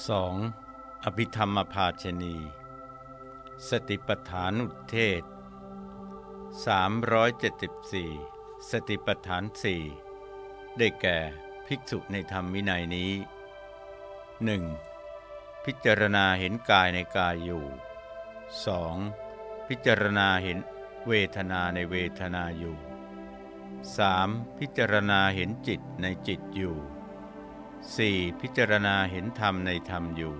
2. อภิธรรมภาชนี สติปฐานุเทศ 374 สติปฐานสี่ได้แก่ภิกษุในธรรมวินัยนี้ 1. พิจารณาเห็นกายในกายอยู่ 2. พิจารณาเห็นเวทนาในเวทนาอยู่ 3. พิจารณาเห็นจิตในจิตอยู่ 4. พิจารณาเห็นธรรมในธรรมอยู่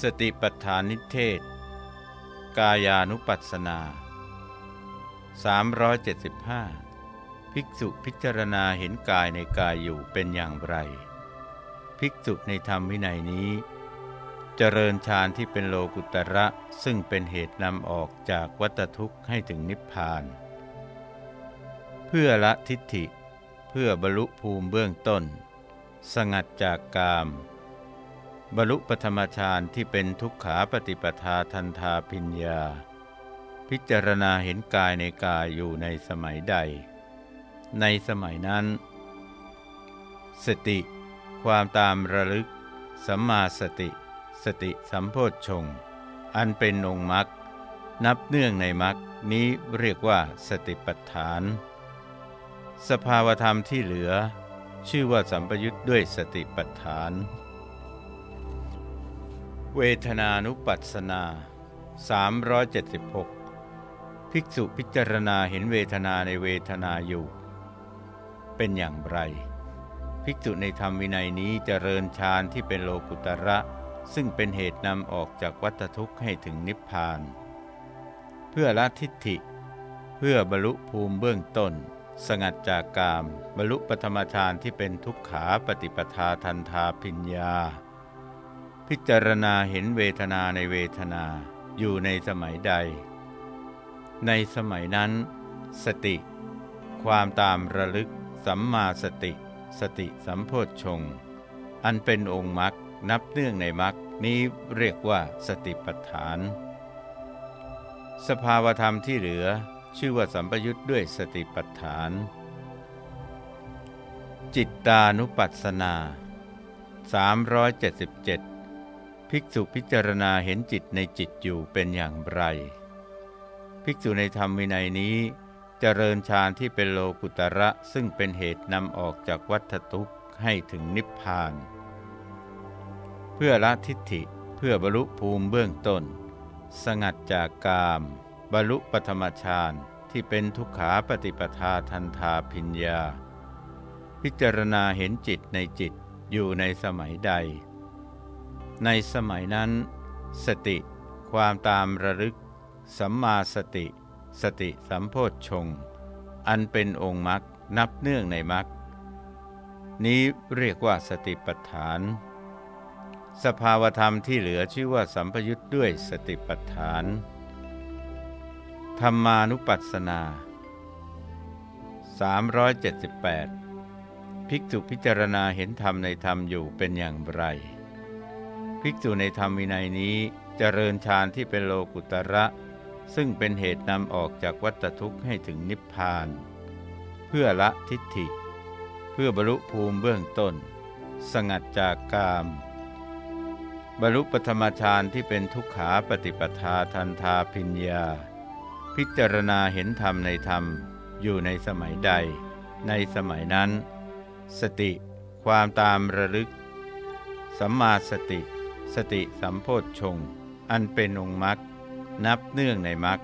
สติปัฏฐานิเทศ กายานุปัสสนา 375 ภิกษุพิจารณาเห็นกายในกายอยู่เป็นอย่างไร ภิกษุในธรรมวินัยนี้ เจริญฌานที่เป็นโลกุตระซึ่งเป็นเหตุนำออกจากวัตทุกข์ให้ถึงนิพพาน เพื่อละทิฏฐิ พื่อบรรลุภูมิเบื้องต้น สงัดจากกาม บรรลุปธรรมฌานที่เป็นทุกขาปฏิปทาทันทาพิญญา พิจารณาเห็นกายในกายอยู่ในสมัยใด ในสมัยนั้น สติ ความตามระลึก สัมมาสติ สติสัมโพชฌงอันเป็นองค์มรรคนับเนื่องในมรรคนี้เรียกว่าสติปัฏฐาน สภาวธรรมที่เหลือ ชื่อว่าสัมปยุทธ์ด้วยสติปัฏฐาน เวทนานุปัสสนา 376 ภิกษุพิจารณาเห็นเวทนาในเวทนาอยู่ เป็นอย่างไร ภิกษุในธรรมวินัยนี้จเจริญฌานที่เป็นโลกุตระ ซึ่งเป็นเหตุนำออกจากวัฏทุกข์ให้ถึงนิพพาน เพื่อละทิฏฐิ เพื่อบรรลุภูมิเบื้องต้น สงัดจากกามบรรลุปธรรมฌานที่เป็นทุกขาปฏิปทาทันทาพิญญา พิจารณาเห็นเวทนาในเวทนาอยู่ในสมัยใด ในสมัยนั้น สติ ความตามระลึก สัมมาสติ สติสัมโพชฌงอันเป็นองค์มรรคนับเนื่องในมรรคนี้เรียกว่าสติปัฏฐาน สภาวธรรมที่เหลือ ชื่อว่าสัมปยุทธ์ด้วยสติปัฏฐาน จิตตานุปัสสนา 377 ภิกษุพิจารณาเห็นจิตในจิตอยู่เป็นอย่างไร ภิกษุในธรรมวินัยนี้จเจริญฌานที่เป็นโลกุตระซึ่งเป็นเหตุนำออกจากวัฏทุกข์ให้ถึงนิพพาน เพื่อละทิฏฐิเพื่อบรรลุภูมิเบื้องต้น สงัดจากกาม บรรลุปธรรมฌานที่เป็นทุกขาปฏิปทาทันทาพิญญา พิจารณาเห็นจิตในจิตอยู่ในสมัยใด ในสมัยนั้น สติ ความตามระลึก สัมมาสติ สติสัมโพชฌงอันเป็นองค์มรรคนับเนื่องในมรรคนี้เรียกว่าสติปัฏฐาน สภาวธรรมที่เหลือชื่อว่าสัมพยุตด้วยสติปัฏฐาน ธรรมานุปัสสนา 378 ภิกษุพิจารณาเห็นธรรมในธรรมอยู่เป็นอย่างไร ภิกษุในธรรมวินัยนี้จเจริญฌานที่เป็นโลกุตระ ซึ่งเป็นเหตุนำออกจากวัฏทุกข์ให้ถึงนิพพาน เพื่อละทิฏฐิ เพื่อบรรลุภูมิเบื้องต้น สงัดจากกามบรรลุปธรรมฌานที่เป็นทุกขาปฏิปทาทันทาพิญญา พิจารณาเห็นธรรมในธรรมอยู่ในสมัยใด ในสมัยนั้น สติ ความตามระลึก สัมมาสติ สติสัมโพชฌงอันเป็นองค์มรรคนับเนื่องในมรรค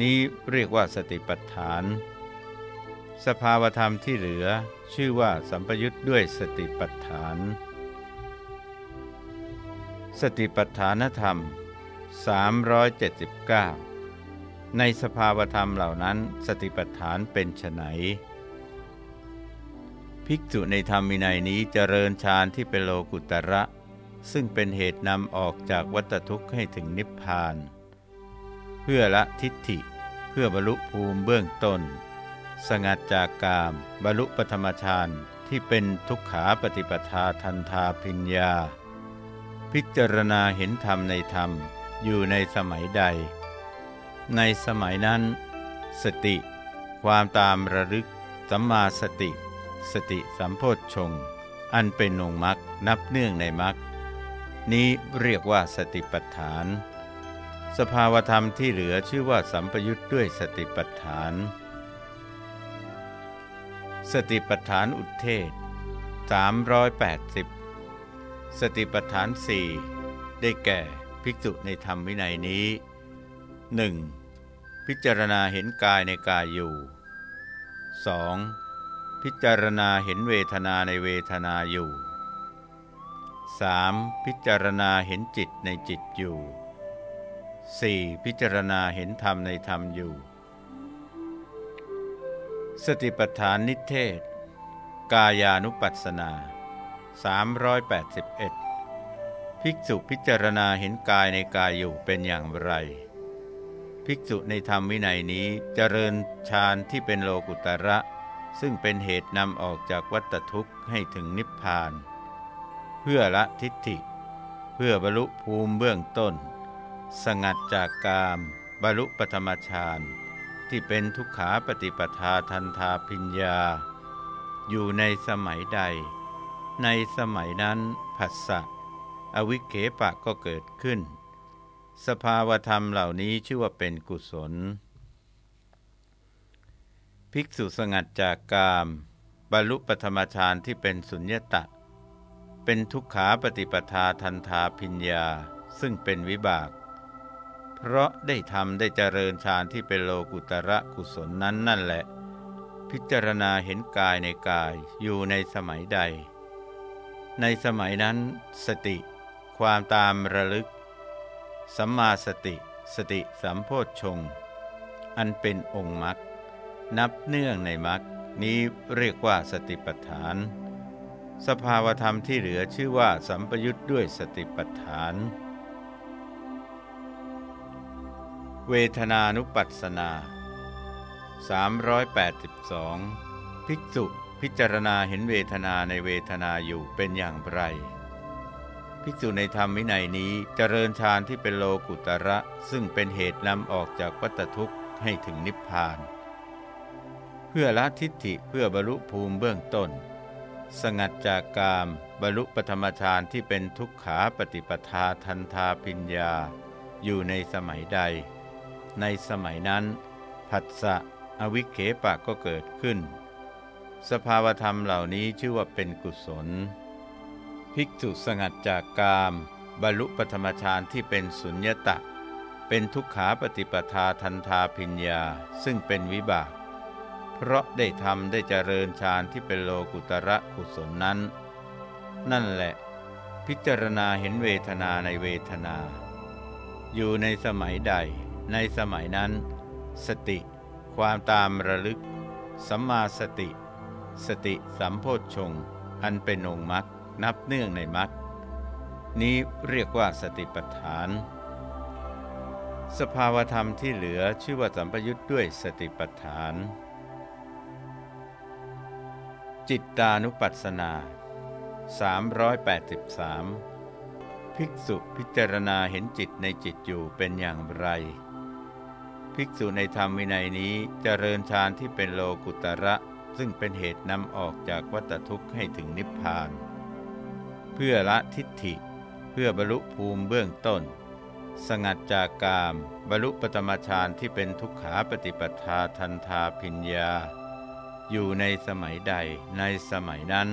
นี้เรียกว่าสติปัฏฐาน สภาวธรรมที่เหลือชื่อว่าสัมปยุทธ์ด้วยสติปัฏฐาน สติปัฏฐานธรรม 379 ในสภาวธรรมเหล่านั้นสติปัฏฐานเป็นไฉนภิกษุในธรรมวินัยนี้เจริญฌานที่เป็นโลกุตระ ซึ่งเป็นเหตุนำออกจากวัฏทุกข์ให้ถึงนิพพาน เพื่อละทิฏฐิ เพื่อบรรลุภูมิเบื้องต้น สงัดจากกาม บรรลุปธรรมฌานที่เป็นทุกขาปฏิปทาทันทาพิญญา พิจารณาเห็นธรรมในธรรมอยู่ในสมัยใด ในสมัยนั้น สติ ความตามระลึก สัมมาสติ สติสัมโพชฌงอันเป็นองค์มรรคนับเนื่องในมรรคนี้เรียกว่าสติปัฏฐาน สภาวธรรมที่เหลือชื่อว่าสัมปยุทธ์ด้วยสติปัฏฐาน สติปัฏฐานอุเทศ380 สติปัฏฐานสี่ได้แก่ภิกษุในธรรมวินัยนี้ 1. พิจารณาเห็นกายในกายอยู่ 2. พิจารณาเห็นเวทนาในเวทนาอยู่ 3. พิจารณาเห็นจิตในจิตอยู่ 4. พิจารณาเห็นธรรมในธรรมอยู่ สติปัฏฐานนิเทศ กายานุปัสสนา 381 ภิกษุพิจารณาเห็นกายในกายอยู่เป็นอย่างไร ภิกษุในธรรมวินัยนี้เจริญฌานที่เป็นโลกุตระ ซึ่งเป็นเหตุนำออกจากวัฏทุกข์ให้ถึงนิพพาน เพื่อละทิฏฐิ เพื่อบรรลุภูมิเบื้องต้น สงัดจากกามบรรลุปธรรมฌานที่เป็นทุกขาปฏิปทาทันทาพิญญา อยู่ในสมัยใด ในสมัยนั้นผัสสะอวิเคปะก็เกิดขึ้น สภาวธรรมเหล่านี้ชื่อว่าเป็นกุศล ภิกษุสงัดจากกาม บรรลุปธรรมฌานที่เป็นสุญญตะ เป็นทุกขาปฏิปทาทันทาพิญญา ซึ่งเป็นวิบาก เพราะได้ทำได้เจริญฌานที่เป็นโลกุตระกุศลนั้นนั่นแหละ พิจารณาเห็นกายในกายอยู่ในสมัยใด ในสมัยนั้นสติ ความตามระลึก สัมมาสติ สติสัมโพชฌงอันเป็นองค์มรรคนับเนื่องในมรรคนี้เรียกว่าสติปัฏฐาน สภาวธรรมที่เหลือชื่อว่าสัมปยุทธ์ด้วยสติปัฏฐาน เวทนานุปัสสนา 382 ภิกษุพิจารณาเห็นเวทนาในเวทนาอยู่เป็นอย่างไร ภิกษุในธรรมวินัยนี้เจริญฌานที่เป็นโลกุตระ ซึ่งเป็นเหตุนำออกจากวัฏทุกข์ให้ถึงนิพพาน เพื่อละทิฏฐิเพื่อบรรลุภูมิเบื้องต้น สงัดจากกามบรรลุปธรรมฌานที่เป็นทุกขาปฏิปทาทันทาปิญญา อยู่ในสมัยใด ในสมัยนั้น ผัสสะอวิเคปะก็เกิดขึ้น สภาวธรรมเหล่านี้ชื่อว่าเป็นกุศล ภิกษุสงัดจากกาม บรรลุปธรรมฌานที่เป็นสุญญตะ เป็นทุกขาปฏิปทาทันทาพิญญาซึ่งเป็นวิบาก เพราะได้ทำได้เจริญฌานที่เป็นโลกุตระกุศลนั้น นั่นแหละ พิจารณาเห็นเวทนาในเวทนา อยู่ในสมัยใด ในสมัยนั้น สติ ความตามระลึก สัมมาสติ สติสัมโพชฌงอันเป็นองค์มรรค นับเนื่องในมรรคนี้เรียกว่าสติปัฏฐาน สภาวธรรมที่เหลือชื่อว่าสัมปยุทธ์ด้วยสติปัฏฐาน จิตตานุปัสสนา 383 ภิกษุพิจารณาเห็นจิตในจิตอยู่เป็นอย่างไร ภิกษุในธรรมวินัยนี้เจริญฌานที่เป็นโลกุตระ ซึ่งเป็นเหตุนำออกจากวัฏทุกข์ให้ถึงนิพพาน พื่อละทิฏฐิ เพื่อบรรลุภูมิเบื้องต้น สงัดจากกาม บรรลุปตมฌานที่เป็นทุกขาปฏิปทาทันทาพิญญา อยู่ในสมัยใดในสมัยนั้น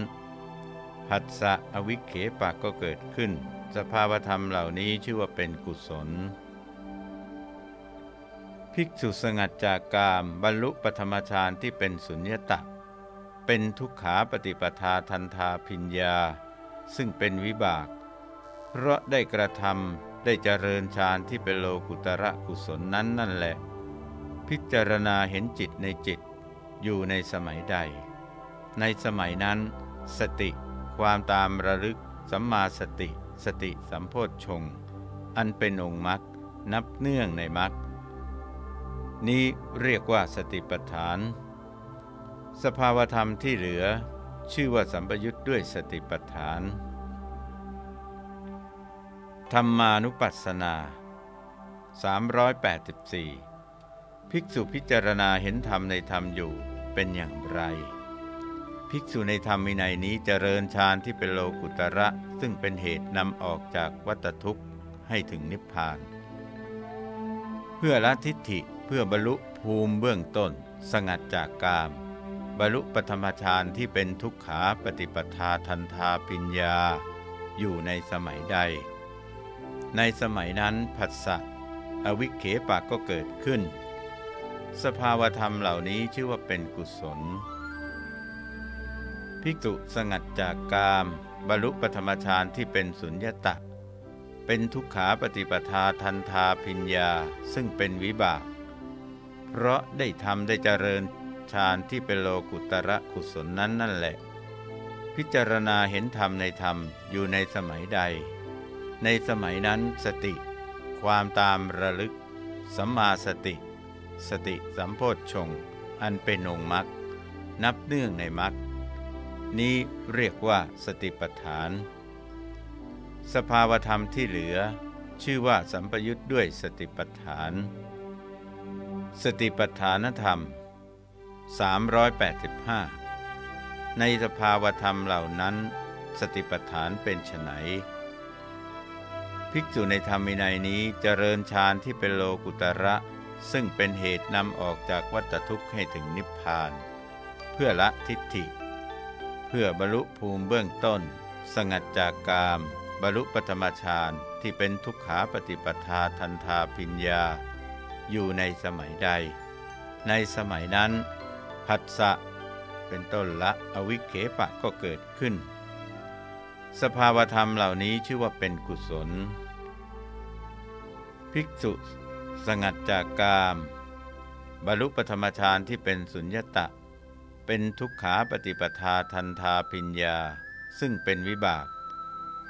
ผัสสะอวิเคปะก็เกิดขึ้น สภาวธรรมเหล่านี้ชื่อว่าเป็นกุศล ภิกษุสงัดจากกามบรรลุปธรรมฌานที่เป็นสุญญตะ เป็นทุกขาปฏิปทาทันทาพิญญา ซึ่งเป็นวิบาก เพราะได้กระทำได้เจริญฌานที่เป็นโลกุตระกุศลนั้นนั่นแหละ พิจารณาเห็นจิตในจิตอยู่ในสมัยใด ในสมัยนั้น สติ ความตามระลึก สัมมาสติ สติสัมโพชงอันเป็นองค์มรรคนับเนื่องในมรรคนี้เรียกว่าสติปัฏฐาน สภาวธรรมที่เหลือ ชื่อว่าสัมปยุทธ์ด้วยสติปัฏฐาน ธรรมานุปัสสนา 384 ภิกษุพิจารณาเห็นธรรมในธรรมอยู่เป็นอย่างไร ภิกษุในธรรมวินัยนี้เจริญฌานที่เป็นโลกุตระ ซึ่งเป็นเหตุนำออกจากวัฏทุกข์ให้ถึงนิพพาน เพื่อละทิฏฐิเพื่อบรรลุภูมิเบื้องต้น สงัดจากกาม บรรลุปฐมฌานที่เป็นทุกขาปฏิปทาทันทาปิญญา อยู่ในสมัยใด ในสมัยนั้นผัสสะอวิเคปะก็เกิดขึ้น สภาวธรรมเหล่านี้ชื่อว่าเป็นกุศล ภิกษุสงัดจากกามบรรลุปฐมฌานที่เป็นสุญญตะ เป็นทุกขาปฏิปทาทันทาพิญญาซึ่งเป็นวิบาก เพราะได้ทำได้เจริญ ฌานที่เป็นโลกุตระกุศลนั้นนั่นแหละ พิจารณาเห็นธรรมในธรรมอยู่ในสมัยใด ในสมัยนั้นสติ ความตามระลึก สัมมาสติ สติสัมโพชฌงอันเป็นองค์มรรคนับเนื่องในมรรคนี้เรียกว่าสติปัฏฐาน สภาวธรรมที่เหลือ ชื่อว่าสัมปยุทธ์ด้วยสติปัฏฐาน สติปัฏฐานธรรม 385 ในสภาวธรรมเหล่านั้น สติปัฏฐานเป็นไฉนภิกษุในธรรมินัยนี้เจริญฌานที่เป็นโลกุตระ ซึ่งเป็นเหตุนำออกจากวัฏทุกข์ให้ถึงนิพพาน เพื่อละทิฏฐิ เพื่อบรรลุภูมิเบื้องต้น สงัดจากกาม บรรลุปฐมฌานที่เป็นทุกขาปฏิปทาทันทาปิญญา อยู่ในสมัยใด ในสมัยนั้น ผัสสะเป็นต้นละอวิเคปะก็เกิดขึ้น สภาวธรรมเหล่านี้ชื่อว่าเป็นกุศล ภิกษุสงัดจากกาม บรรลุปธรรมฌานที่เป็นสุญญตะ เป็นทุกขาปฏิปทาทันทาปิญญา ซึ่งเป็นวิบาก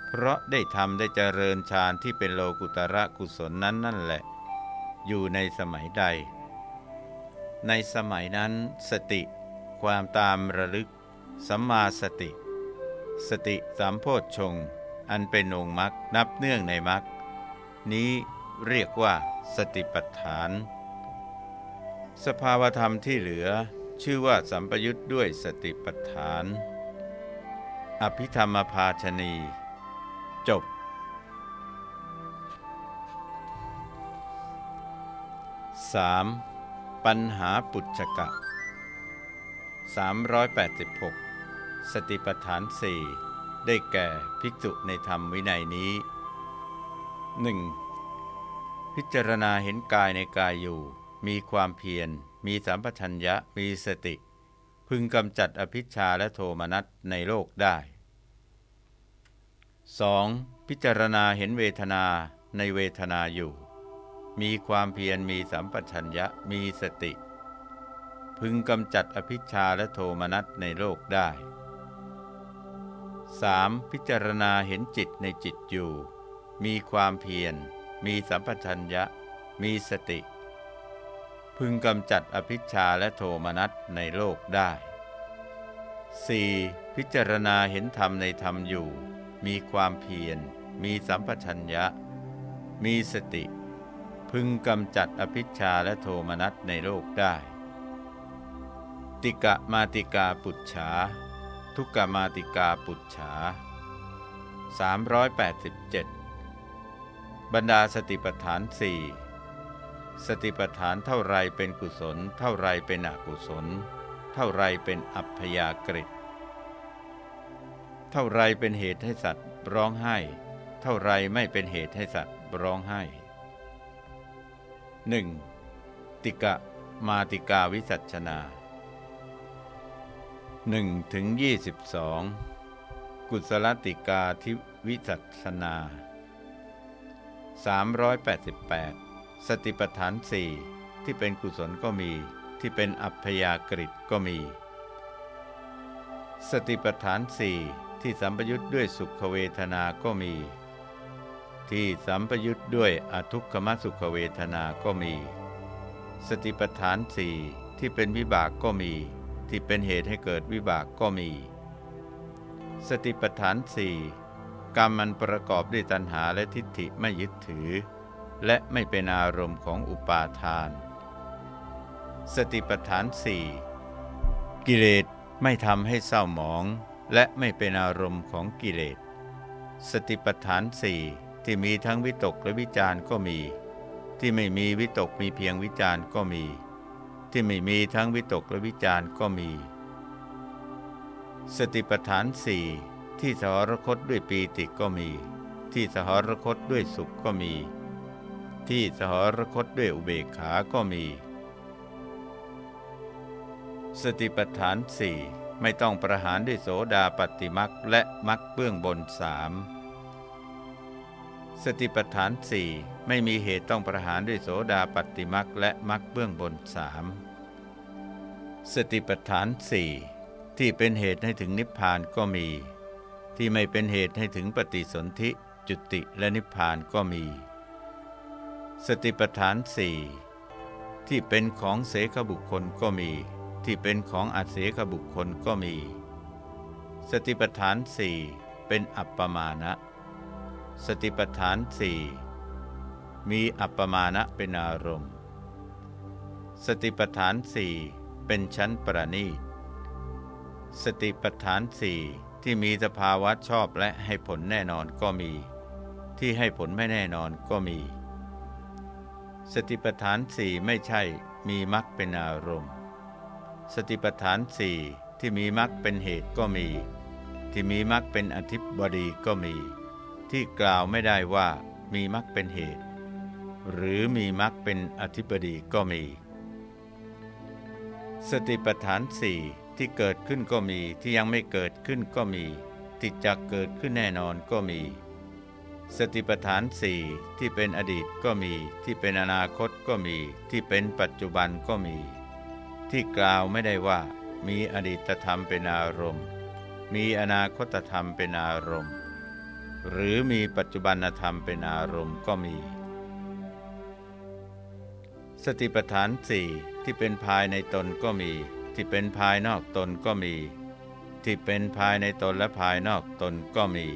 เพราะได้ทำได้เจริญฌานที่เป็นโลกุตระกุศลนั้นนั่นแหละ อยู่ในสมัยใด ในสมัยนั้นสติ ความตามระลึก สัมมาสติ สติสามโพชฌงอันเป็นองค์มรรคนับเนื่องในมรรคนี้เรียกว่าสติปัฏฐาน สภาวธรรมที่เหลือชื่อว่าสัมปยุทธ์ด้วยสติปัฏฐาน อภิธรรมภาชนี จบ 3. ปัญหาปุจกะ 386 สติปัฏฐานสี่ได้แก่ภิกษุในธรรมวินัยนี้ 1. พิจารณาเห็นกายในกายอยู่ มีความเพียร มีสัมปชัญญะ มีสติ พึงกำจัดอภิชาและโทมนัสในโลกได้ 2. พิจารณาเห็นเวทนาในเวทนาอยู่ มีความเพียรมีสัมปชัญญะมีสติ พึงกำจัดอภิชาและโทมนัสในโลกได้ 3. พิจารณาเห็นจิตในจิตอยู่ มีความเพียร มีสัมปชัญญะ มีสติ พึงกำจัดอภิชาและโทมนัสในโลกได้ 4. พิจารณาเห็นธรรมในธรรมอยู่ มีความเพียร มีสัมปชัญญะ มีสติ พึงกำจัดอภิชาและโทมนัสในโลกได้ ติกะมาติกาปุจฉา ทุกกมาติกาปุจฉา387 บรรดาสติปัฏฐานสี่สติปัฏฐานเท่าไรเป็นกุศล เท่าไรเป็นอกุศล เท่าไรเป็นอัพยากฤิเท่าไรเป็นเหตุให้สัตว์ร้องไห้ เท่าไรไม่เป็นเหตุให้สัตว์ร้องไห้ 1. ติกะมาติกาวิสัชนา1ถึง22 กุศลติกาทิวิสัชนา 388 สติปัฏฐานสี่ที่เป็นกุศลก็มี ที่เป็นอัพยากฤิก็มี สติปัฏฐานสี่ที่สัมปยุทธ์ด้วยสุขเวทนาก็มี ที่สัมปยุทธ์ด้วยอทุกขมสุขเวทนาก็มี สติปัฏฐานสี่ที่เป็นวิบากก็มี ที่เป็นเหตุให้เกิดวิบากก็มี สติปัฏฐานสี่กรรมมันประกอบด้วยตัณหาและทิฏฐิไม่ยึดถือ และไม่เป็นอารมณ์ของอุปาทาน สติปัฏฐานสี่กิเลสไม่ทำให้เศร้าหมอง และไม่เป็นอารมณ์ของกิเลส สติปัฏฐานสี่ ที่มีทั้งวิตกและวิจารก็มี ที่ไม่มีวิตกมีเพียงวิจารก็มี ที่ไม่มีทั้งวิตกและวิจารก็มี สติปัฏฐานสี่ที่สหรคตด้วยปีติก็มี ที่สหรคตด้วยสุขก็มี ที่สหรคตด้วยอุเบกขาก็มี สติปัฏฐานสี่ไม่ต้องประหารด้วยโสดาปฏิมักและมักเบื้องบนสาม สติปัฏฐานสี่ไม่มีเหตุต้องประหารด้วยโสดาปฏิมักและมักเบื้องบนสามสติปัฏฐานสี่ที่เป็นเหตุให้ถึงนิพพานก็มี ที่ไม่เป็นเหตุให้ถึงปฏิสนธิจุติและนิพพานก็มี สติปัฏฐานสี่ที่เป็นของเสขบุคคลก็มี ที่เป็นของอัเสขบุคคลก็มี สติปัฏฐานสี่เป็นอัปปมาณะ สติปัฏฐานสี่มีอัปปมาณะเป็นอารมณ์ สติปัฏฐานสี่เป็นชั้นประณีต สติปัฏฐานสี่ที่มีสภาวะชอบและให้ผลแน่นอนก็มี ที่ให้ผลไม่แน่นอนก็มี สติปัฏฐานสี่ไม่ใช่มีมรรคเป็นอารมณ์ สติปัฏฐานสี่ที่มีมรรคเป็นเหตุก็มี ที่มีมรรคเป็นอธิบดีก็มี ที่กล่าวไม่ได้ว่ามีมรรคเป็นเหตุ หรือมีมรรคเป็นอธิบดีก็มี สติปัฏฐานสี่ที่เกิดขึ้นก็มีที่ยังไม่เกิดขึ้นก็มีที่จะเกิดขึ้นแน่นอนก็มี สติปัฏฐานสี่ที่เป็นอดีตก็มี ที่เป็นอนาคตก็มี ที่เป็นปัจจุบันก็มี ที่กล่าวไม่ได้ว่ามีอดีตธรรมเป็นอารมณ์ มีอนาคตธรรมเป็นอารมณ์ หรือมีปัจจุบันธรรมเป็นอารมณ์ก็มี สติปัฏฐานสี่ที่เป็นภายในตนก็มี ที่เป็นภายนอกตนก็มี ที่เป็นภายในตนและภายนอกตนก็มี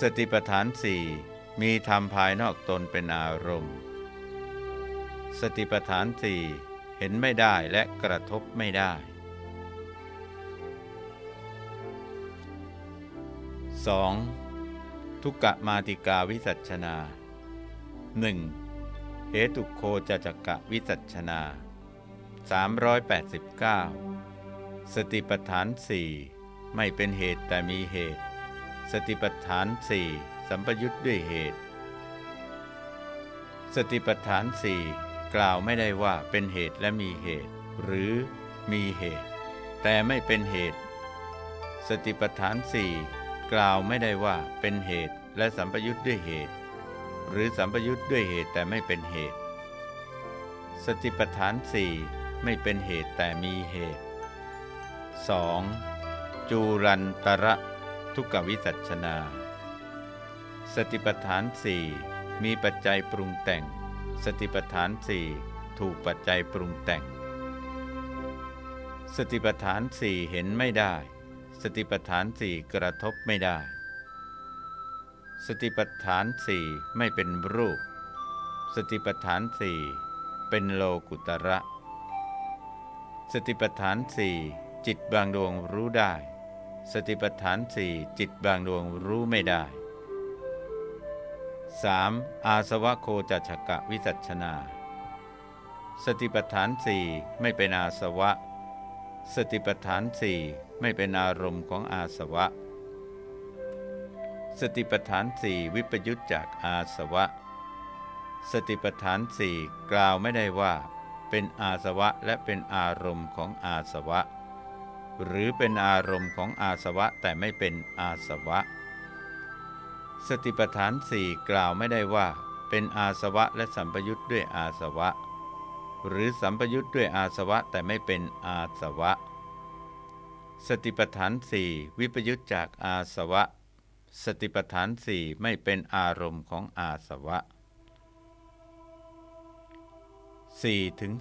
สติปัฏฐานสี่มีธรรมภายนอกตนเป็นอารมณ์ สติปัฏฐานสี่เห็นไม่ได้และกระทบไม่ได้ 2. ทุกกะมาติกาวิสัชนา 1. เหตุโคจจกะวิสัชนา 389 สติปัฏฐานสี่ไม่เป็นเหตุแต่มีเหตุ สติปัฏฐานสี่สัมปยุทธ์ด้วยเหตุ สติปัฏฐานสี่กล่าวไม่ได้ว่าเป็นเหตุและมีเหตุ หรือมีเหตุ แต่ไม่เป็นเหตุ สติปัฏฐานสี่ กล่าวไม่ได้ว่าเป็นเหตุและสัมปยุทธ์ด้วยเหตุ หรือสัมปยุทธ์ด้วยเหตุแต่ไม่เป็นเหตุ สติปัฏฐานสี่ไม่เป็นเหตุแต่มีเหตุ 2. จูรันตระทุกวิสัชนา สติปัฏฐานสี่มีปัจจัยปรุงแต่ง สติปัฏฐานสี่ถูกปัจจัยปรุงแต่ง สติปัฏฐานสี่เห็นไม่ได้ สติปัฏฐานสี่กระทบไม่ได้ สติปัฏฐานสี่ไม่เป็นรูป สติปัฏฐานสี่เป็นโลกุตระ สติปัฏฐานสี่จิตบางดวงรู้ได้ สติปัฏฐานสี่จิตบางดวงรู้ไม่ได้ 3. อาสวะโคจัชกะวิสัชนา สติปัฏฐานสี่ไม่เป็นอาสวะ สติปัฏฐานสี่ไม่เป็นอารมณ์ของอาสวะ สติปัฏฐานสี่วิปยุตจากอาสวะ สติปัฏฐานสี่กล่าวไม่ได้ว่า เป็นอาสวะและเป็นอารมณ์ของอาสวะ หรือเป็นอารมณ์ของอาสวะแต่ไม่เป็นอาสวะ สติปัฏฐานสี่กล่าวไม่ได้ว่า เป็นอาสวะและสัมปยุตด้วยอาสวะ หรือสัมปยุตด้วยอาสวะแต่ไม่เป็นอาสวะ สติปัฏฐานสี่วิปยุตจากอาสวะ สติปัฏฐานสี่ไม่เป็นอารมณ์ของอาสวะ4ถึง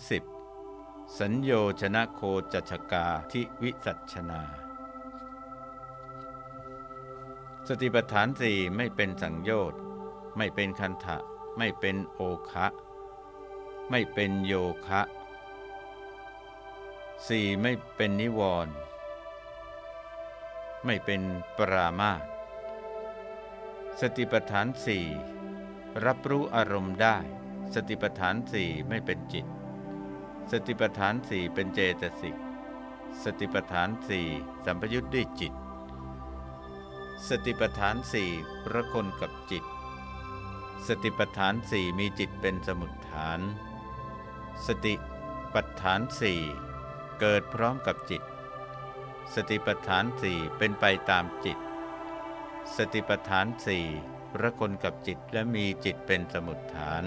10 สัญโยชนะโคจัชกาทิวิสัชนา สติปัฏฐานสี่ไม่เป็นสังโยชน์ไม่เป็นคันทะ ไม่เป็นโอคะ ไม่เป็นโยคะสี่ไม่เป็นนิวรณ์ไม่เป็นปรามาสสติปัฏฐานสี่รับรู้อารมณ์ได้ สติปัฏฐานสี่ไม่เป็นจิต สติปัฏฐานสี่เป็นเจตสิก สติปัฏฐานสี่สัมปยุทธ์ด้วยจิต สติปัฏฐานสี่ระคนกับจิต สติปัฏฐานสี่มีจิตเป็นสมุดฐาน สติปัฏฐานสี่เกิดพร้อมกับจิต สติปัฏฐานสี่เป็นไปตามจิต สติปัฏฐานสี่ระคนกับจิตและมีจิตเป็นสมุดฐาน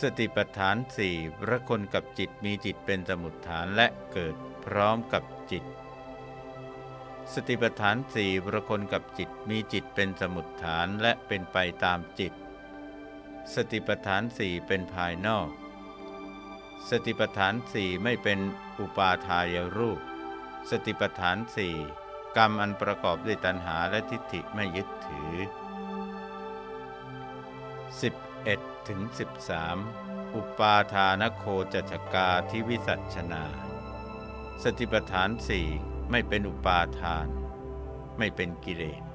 สติปัฏฐานสี่ระคนกับจิตมีจิตเป็นสมุดฐานและเกิดพร้อมกับจิต สติปัฏฐานสี่ระคนกับจิตมีจิตเป็นสมุดฐานและเป็นไปตามจิต สติปัฏฐานสี่เป็นภายนอก สติปัฏฐานสี่ไม่เป็นอุปาทายรูป สติปัฏฐานสี่กรรมอันประกอบด้วยตัณหาและทิฏฐิไม่ยึดถือ 11ถึง13 อุปาทานโคจัชกาทิวิสัชนา สติปัฏฐานสี่ไม่เป็นอุปาทาน ไม่เป็นกิเลส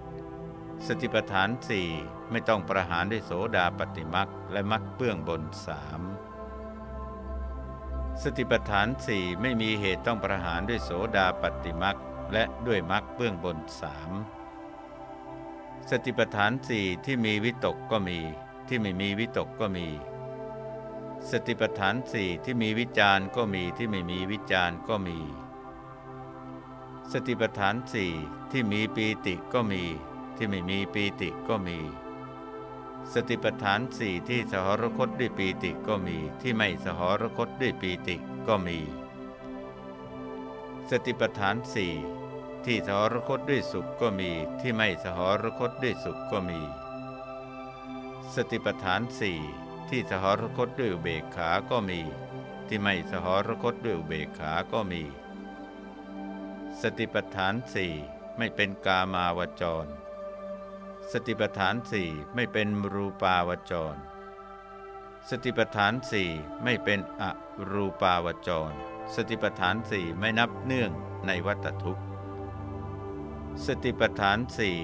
สติปัฏฐานสี่ไม่ต้องประหารด้วยโสดาปฏิมักและมักเบื้องบนสามสติปัฏฐานสี่ไม่มีเหตุต้องประหารด้วยโสดาปฏิมักและด้วยมรรคเบื้องบนสามสติปัฏฐานสี่ที่มีวิตกก็มี ที่ไม่มีวิตกก็มี สติปัฏฐานสี่ที่มีวิจารก็มีที่ไม่มีวิจารก็มี สติปัฏฐานสี่ที่มีปีติก็มี ที่ไม่มีปีติก็มี สติปัฏฐานสี่ที่สหรคตด้วยปีติก็มี ที่ไม่สหรคตด้วยปีติก็มี สติปัฏฐานสี่ที่สหรคตด้วยสุขก็มี ที่ไม่สหรคตด้วยสุขก็มี สติปัฏฐานสี่ที่สหรคตด้วยอุเบกขาก็มี ที่ไม่สหรคตด้วยอุเบกขาก็มี สติปัฏฐานสี่ไม่เป็นกามาวจร สติปัฏฐานสี่ไม่เป็นรูปาวจร สติปัฏฐานสี่ไม่เป็นอรูปาวจร สติปัฏฐานสี่ไม่นับเนื่องในวัตทุกข์ สติปัฏฐานสี่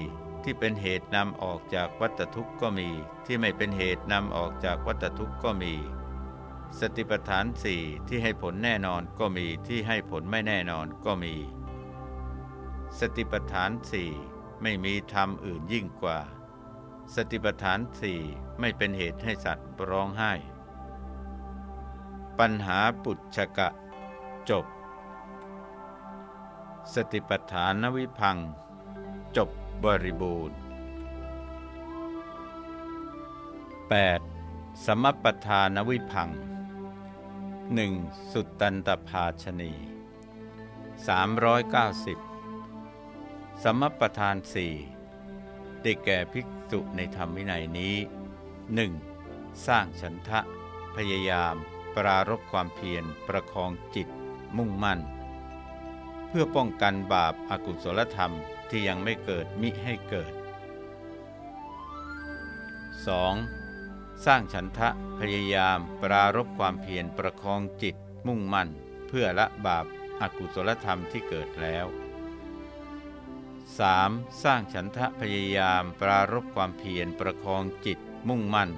ที่เป็นเหตุนำออกจากวัฏทุกข์ก็มี ที่ไม่เป็นเหตุนำออกจากวัฏทุกข์ก็มี สติปัฏฐานสี่ที่ให้ผลแน่นอนก็มีที่ให้ผลไม่แน่นอนก็มี สติปัฏฐานสี่ ไม่มีธรรมอื่นยิ่งกว่า สติปัฏฐานสี่ไม่เป็นเหตุให้สัตว์ร้องไห้ ปัญหาปุจฉกะ จบ สติปัฏฐานวิพัง จบบริบูรณ์ 8. สมปทานวิพัง 1. สุตตันตภาชนี390 สมปทานสี่ได้แก่ภิกษุในธรรมวินัยนี้ 1. สร้างฉันทะ พยายาม ปรารบความเพียรประคองจิต มุ่งมั่น เพื่อป้องกันบาปอากุศลธรรมที่ยังไม่เกิดมิให้เกิด 2. สร้างฉันทะ พยายาม ปรารบความเพียรประคองจิต มุ่งมั่น เพื่อละบาปอากุศลธรรมที่เกิดแล้ว 3. สร้างฉันทะพยายามปรารบความเพียรประคองจิตมุ่งมั่น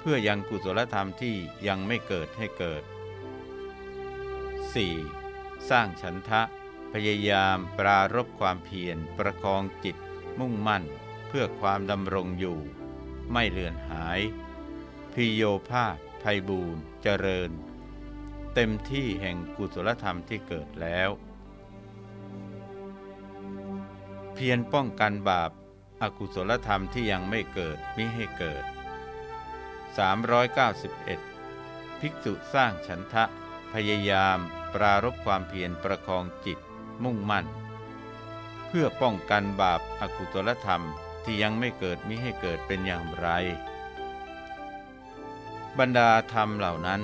เพื่อยังกุศลธรรมที่ยังไม่เกิดให้เกิด 4. สร้างฉันทะ พยายามปรารบความเพียรประคองจิต มุ่งมั่น เพื่อความดำรงอยู่ ไม่เลือนหาย พิโยภาภัยบูรเจริญ เต็มที่แห่งกุศลธรรมที่เกิดแล้ว เพียรป้องกันบาปอากุศลธรรมที่ยังไม่เกิดมิให้เกิด 391 ภิกษุสร้างฉันทะ พยายามปรารบความเพียรประคองจิตมุ่งมั่น เพื่อป้องกันบาปอากุศลธรรมที่ยังไม่เกิดมิให้เกิดเป็นอย่างไร บรรดาธรรมเหล่านั้น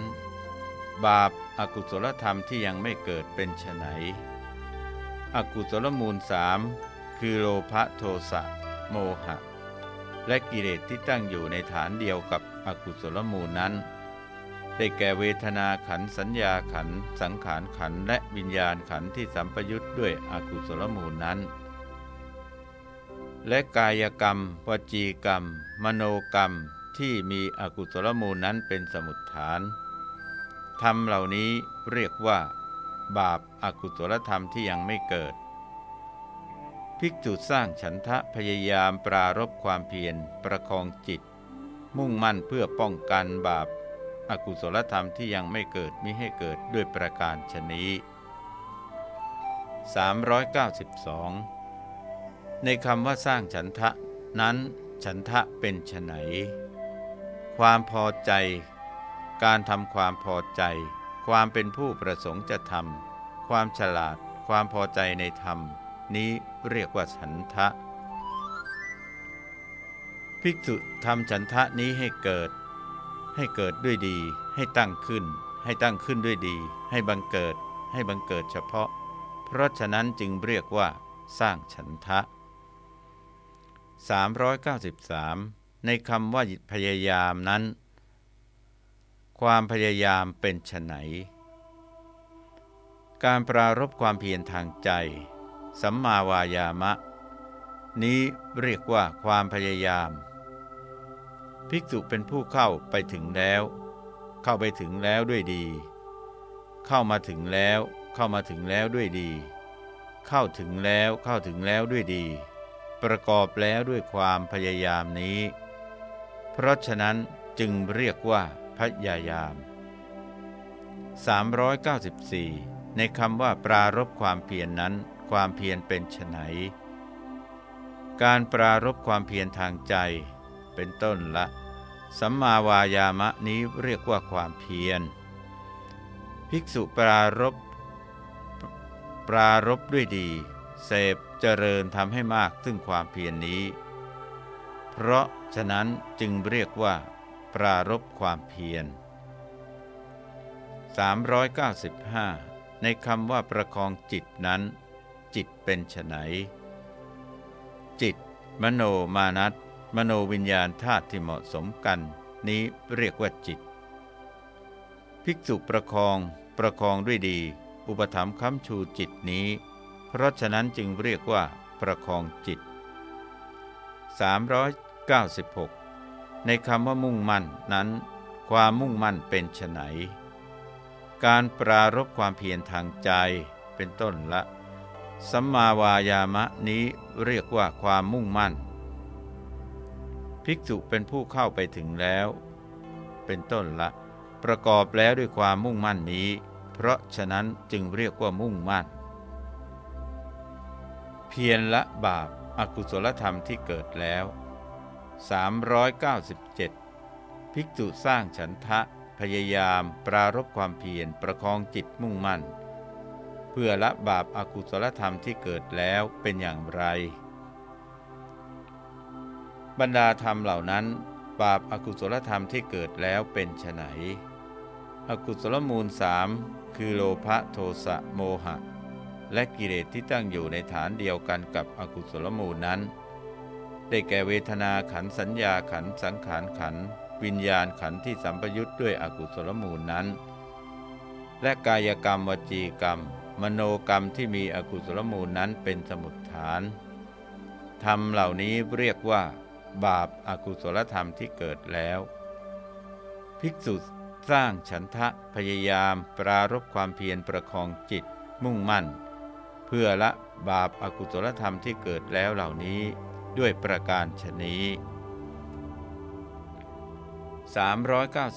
บาปอากุศลธรรมที่ยังไม่เกิดเป็นไฉนอกุศลมูลสาม คือโลภะโทสะโมหะ และกิเลสที่ตั้งอยู่ในฐานเดียวกับอกุศลมูลนั้น ได้แก่เวทนาขันสัญญาขันสังขารขันและวิญญาณขันที่สัมปยุทธ์ด้วยอกุศลมูลนั้น และกายกรรมวจีกรรม มโนกรรมที่มีอกุศลมูลนั้นเป็นสมุดฐานธรรมเหล่านี้เรียกว่า บาปอากุศลธรรมที่ยังไม่เกิด ภิกษุสร้างฉันทะพยายามปรารบความเพียรประคองจิต มุ่งมั่นเพื่อป้องกันบาปอากุศลธรรมที่ยังไม่เกิดมิให้เกิดด้วยประการชนี้ 392 ในคำว่าสร้างฉันทะนั้นฉันทะเป็นฉไนความพอใจ การทำความพอใจ ความเป็นผู้ประสงค์จะทำความฉลาด ความพอใจในธรรม นี้ เรียกว่าฉันทะ ภิกษุทำฉันทะนี้ให้เกิด ให้เกิดด้วยดี ให้ตั้งขึ้น ให้ตั้งขึ้นด้วยดี ให้บังเกิด ให้บังเกิดเฉพาะ เพราะฉะนั้นจึงเรียกว่า สร้างฉันทะ 393 ในคำว่าพยายามนั้น ความพยายามเป็นไฉนการปรารบความเพียรทางใจ สัมมาวายามะ นี้เรียกว่าความพยายาม ภิกษุเป็นผู้เข้าไปถึงแล้ว เข้าไปถึงแล้วด้วยดี เข้ามาถึงแล้ว เข้ามาถึงแล้วด้วยดี เข้าถึงแล้วเข้าถึงแล้วด้วยดี ประกอบแล้วด้วยความพยายามนี้ เพราะฉะนั้นจึงเรียกว่าพยายาม 394 ในคำว่าปรารบความเพียรนนั้น ความเพียรเป็นไนการปรารบความเพียรทางใจ เป็นต้นละ สัมมาวายามะนี้เรียกว่าความเพียร ภิกษุปรารบปรารบด้วยดี เสพเจริญทำให้มากซึ่งความเพียรนนี้ เพราะฉะนั้นจึงเรียกว่า ปรารบความเพียร 395 ในคำว่าประคองจิตนั้น จิตเป็นไฉนจิต มโนมานัตมโนวิญญาณธาตุที่เหมาะสมกัน นี้เรียกว่าจิต ภิกษุประคอง ประคองด้วยดี อุปถัมภ์ค้ำชูจิตนี้ เพราะฉะนั้นจึงเรียกว่า ประคองจิต 396 ในคำว่ามุ่งมั่นนั้น ความมุ่งมั่นเป็นไฉนการปรารบความเพียรทางใจเป็นต้นละ สัมมาวายามะนี้เรียกว่าความมุ่งมั่น ภิกษุเป็นผู้เข้าไปถึงแล้ว เป็นต้นละ ประกอบแล้วด้วยความมุ่งมั่นนี้ เพราะฉะนั้นจึงเรียกว่ามุ่งมั่น เพียรละบาปอากุศลธรรมที่เกิดแล้ว 397 ภิกษุสร้างฉันทะพยายามปรารบความเพียรประคองจิตมุ่งมั่น พื่อละบาปอากุศลธรรมที่เกิดแล้วเป็นอย่างไร บรรดาธรรมเหล่านั้น บาปอากุศลธรรมที่เกิดแล้วเป็นไฉนอกุศลมูลสามคือโลภะโทสะโมหะ และกิเลสที่ตั้งอยู่ในฐานเดียวกันกับอกุศลมูลนั้น ได้แก่เวทนาขันสัญญาขันสังขารขันวิญญาณขันที่สัมปยุทธ์ด้วยอกุศลมูลนั้น และกายกรรมวจีกรรม มโนกรรมที่มีอกุศลมูลนั้นเป็นสมุดฐานธรรมเหล่านี้เรียกว่า บาปอากุศลธรรมที่เกิดแล้ว ภิกษุสร้างฉันทะพยายามปรารบความเพียรประคองจิตมุ่งมั่น เพื่อละบาปอากุศลธรรมที่เกิดแล้วเหล่านี้ด้วยประการชนี้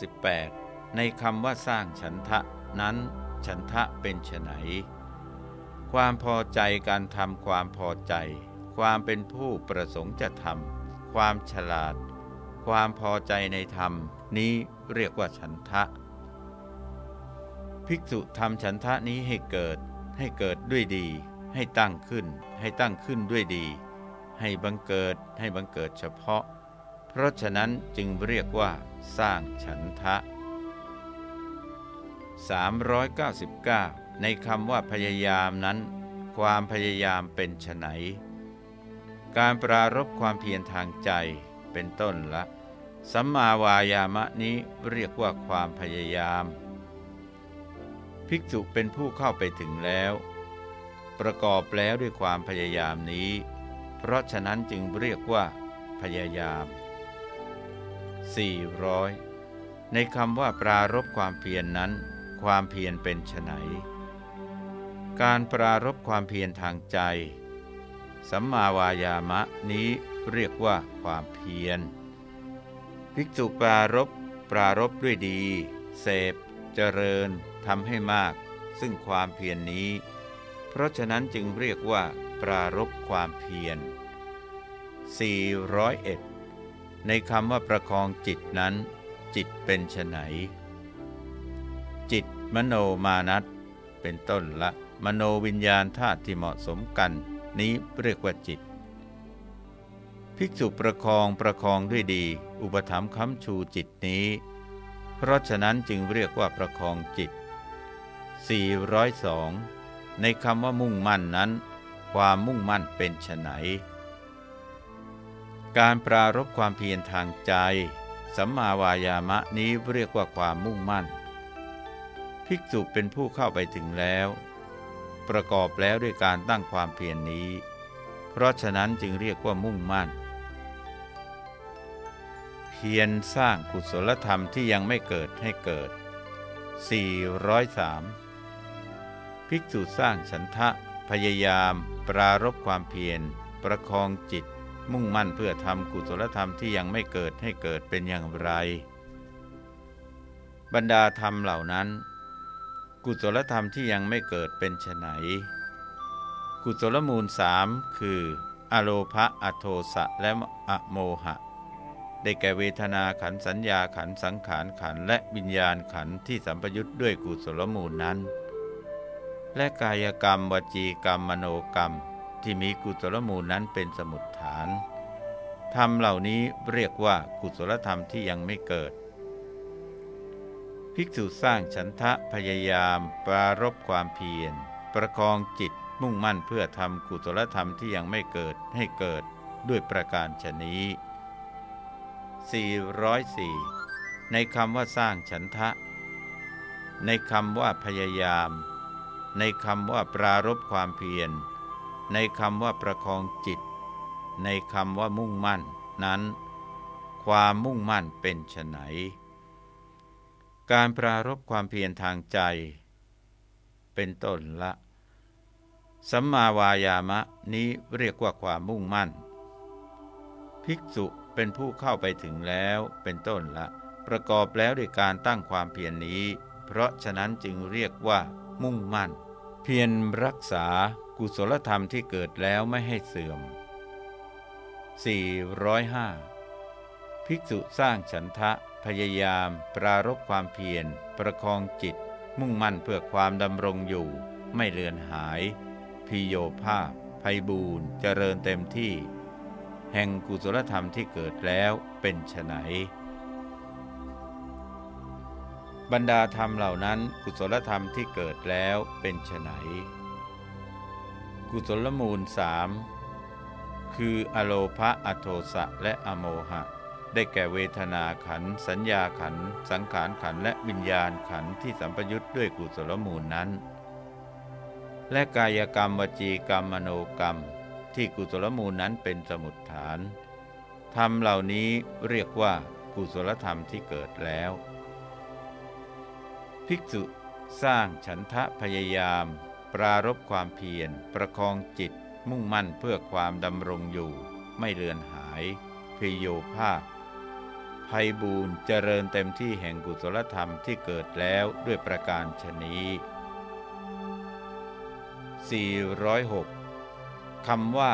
398 ในคำว่าสร้างฉันทะนั้น ฉันทะเป็นไนความพอใจการทำความพอใจ ความเป็นผู้ประสงค์จะทำความฉลาด ความพอใจในธรรม นี้เรียกว่าฉันทะ ภิกษุทำฉันทะนี้ให้เกิด ให้เกิดด้วยดี ให้ตั้งขึ้น ให้ตั้งขึ้นด้วยดี ให้บังเกิดให้บังเกิดเฉพาะ เพราะฉะนั้นจึงเรียกว่า สร้างฉันทะ 399 ในคำว่าพยายามนั้น ความพยายามเป็นไฉนการปรารบความเพียรทางใจเป็นต้นละสัมมาวายามะนี้เรียกว่าความพยายาม ภิกษุเป็นผู้เข้าไปถึงแล้ว ประกอบแล้วด้วยความพยายามนี้ เพราะฉะนั้นจึงเรียกว่า พยายาม 400 ในคำว่าปรารบความเพียรนนั้น ความเพียรเป็นไนการปรารบความเพียรทางใจ สัมมาวายามะนี้เรียกว่าความเพียร ภิกษุปรารบปรารบด้วยดี เสพ เจริญทำให้มาก ซึ่งความเพียรนนี้ เพราะฉะนั้นจึงเรียกว่าปรารบความเพียร 401 ในคำว่าประคองจิตนั้น จิตเป็นไน มโนมานัตเป็นต้นละ มโนวิญญาณธาตุที่เหมาะสมกัน นี้เรียกว่าจิต ภิกษุประคองประคองด้วยดี อุปถัมภ์ค้ำชูจิตนี้ เพราะฉะนั้นจึงเรียกว่าประคองจิต 402 ในคำว่ามุ่งมั่นนั้น ความมุ่งมั่นเป็นไนการปรารบความเพียรทางใจ สัมมาวายามะนี้เรียกว่าความมุ่งมั่น ภิกษุเป็นผู้เข้าไปถึงแล้ว ประกอบแล้วด้วยการตั้งความเพียรนนี้ เพราะฉะนั้นจึงเรียกว่ามุ่งมั่น เพียรสร้างกุศลธรรมที่ยังไม่เกิดให้เกิด 403 ภิกษุสร้างฉันทะ พยายาม ปรารบความเพียร ประคองจิต มุ่งมั่นเพื่อทำกุศลธรรมที่ยังไม่เกิดให้เกิดเป็นอย่างไร บรรดาธรรมเหล่านั้น กุศลธรรมที่ยังไม่เกิดเป็นไนกุศลมูลสามคือ อโลภะอโทสะและอโมหะ ได้แก่เวทนาขันสัญญาขันสังขารขันและวิญญาณขันที่สัมปยุทธ์ด้วยกุศลมูลนั้น และกายกรรมวจีกรรมมโนกรรม ที่มีกุศลมูลนั้นเป็นสมุดฐานธรรมเหล่านี้เรียกว่ากุศลธรรมที่ยังไม่เกิด ภิกษุสร้างฉันทะพยายาม ปรารบความเพียร ประคองจิตมุ่งมั่นเพื่อทำกุศลธรรมที่ยังไม่เกิดให้เกิดด้วยประการชนี้ 404 ในคำว่าสร้างฉันทะ ในคำว่าพยายาม ในคำว่าปรารบความเพียร ในคำว่าประคองจิต ในคำว่ามุ่งมั่นนั้น ความมุ่งมั่นเป็นไฉน การปรารบความเพียรทางใจ เป็นต้นละ สัมมาวายามะนี้เรียกว่าความมุ่งมั่น ภิกษุเป็นผู้เข้าไปถึงแล้วเป็นต้นละ ประกอบแล้วด้วยการตั้งความเพียรนนี้ เพราะฉะนั้นจึงเรียกว่า มุ่งมั่น เพียรรักษากุศลธรรมที่เกิดแล้วไม่ให้เสื่อม 405 ภิกษุสร้างฉันทะ พยายามปรารบความเพียร ประคองจิต มุ่งมั่นเพื่อความดำรงอยู่ ไม่เลือนหาย พิโยภาพภัยบูรเจริญเต็มที่ แห่งกุศลธรรมที่เกิดแล้วเป็นไฉนบรรดาธรรมเหล่านั้นกุศลธรรมที่เกิดแล้วเป็นไฉนกุศลมูลสามคืออโลภะอโทสะและอโมหะ ได้แก่เวทนาขัน สัญญาขัน สังขารขันและวิญญาณขันที่สัมปยุทธ์ด้วยกุศลมูลนั้น และกายกรรมวจีกรรมมโนกรรม ที่กุศลมูลนั้นเป็นสมุดฐานธรรมเหล่านี้เรียกว่ากุศลธรรมที่เกิดแล้ว ภิกษุสร้างฉันทะพยายาม ปรารบความเพียร ประคองจิตมุ่งมั่นเพื่อความดำรงอยู่ ไม่เลือนหายพิโยภาพ ภัยบูรเจริญเต็มที่แห่งกุศลธรรมที่เกิดแล้วด้วยประการชนี406คำว่า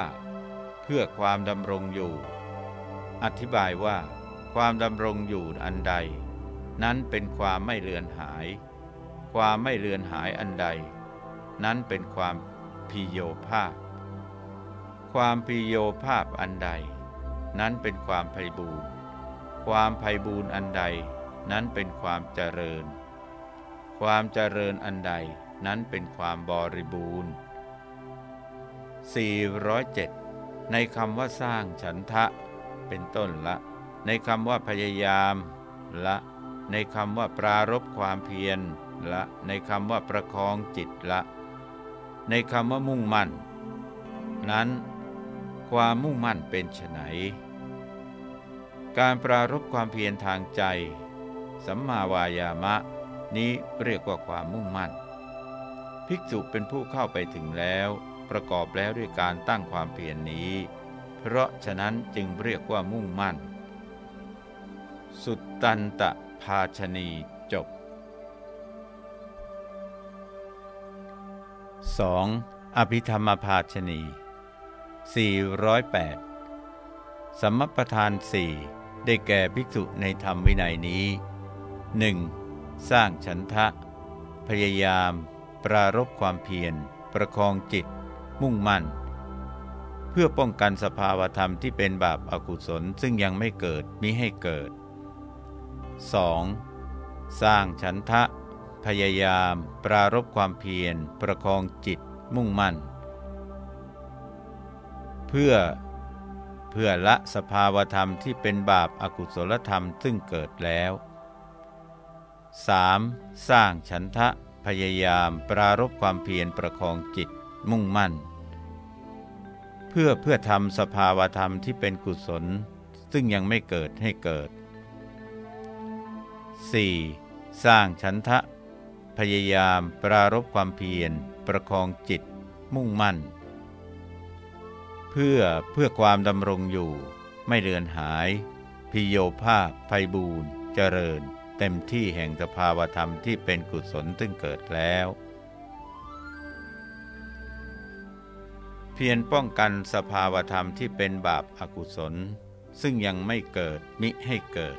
เพื่อความดำรงอยู่ อธิบายว่า ความดำรงอยู่อันใด นั้นเป็นความไม่เลือนหาย ความไม่เลือนหายอันใด นั้นเป็นความพิโยภาพ ความพิโยภาพอันใด นั้นเป็นความไพบูรณ์ ความไพ่บูรณ์อันใดนั้นเป็นความเจริญ ความเจริญอันใดนั้นเป็นความบริบูรณ์ 407 ในคำว่าสร้างฉันทะ เป็นต้นละ ในคำว่าพยายามละ ในคำว่าปรารบความเพียรละ ในคำว่าประคองจิตละ ในคำว่ามุ่งมั่น นั้น ความมุ่งมั่นเป็นไฉน การปรารบความเพียรทางใจ สัมมาวายามะ นี้เรียกว่าความมุ่งมั่น ภิกษุเป็นผู้เข้าไปถึงแล้ว ประกอบแล้วด้วยการตั้งความเพียรนนี้ เพราะฉะนั้นจึงเรียกว่ามุ่งมั่น สุตตันตภาชนีจบ 2. อภิธรรมภาชนี 408 สัมมประธานสี่ ได้แก่ภิกษุในธรรมวินัยนี้ 1. สร้างฉันทะ พยายาม ปรารบความเพียร ประคองจิต มุ่งมั่น เพื่อป้องกันสภาวธรรมที่เป็นบาปอากุศลซึ่งยังไม่เกิดมิให้เกิด 2. สร้างฉันทะ พยายาม ปรารบความเพียร ประคองจิต มุ่งมั่น เพื่อ พื่อละสภาวธรรมที่เป็นบาปอากุศลธรรมซึ่งเกิดแล้ว 3. สร้างฉันทะพยายามปรารบความเพียรประคองจิตมุ่งมั่น เพื่อเพื่อทำสภาวธรรมที่เป็นกุศล ซึ่งยังไม่เกิดให้เกิด 4. สร้างฉันทะ พยายามปรารบความเพียรประคองจิตมุ่งมั่น เพื่อเพื่อความดำรงอยู่ ไม่เลือนหาย พิโยภาพภัยบูรณ์เจริญ เต็มที่แห่งสภาวธรรมที่เป็นกุศลซึ่งเกิดแล้ว เพียรป้องกันสภาวธรรมที่เป็นบาปอากุศล ซึ่งยังไม่เกิดมิให้เกิด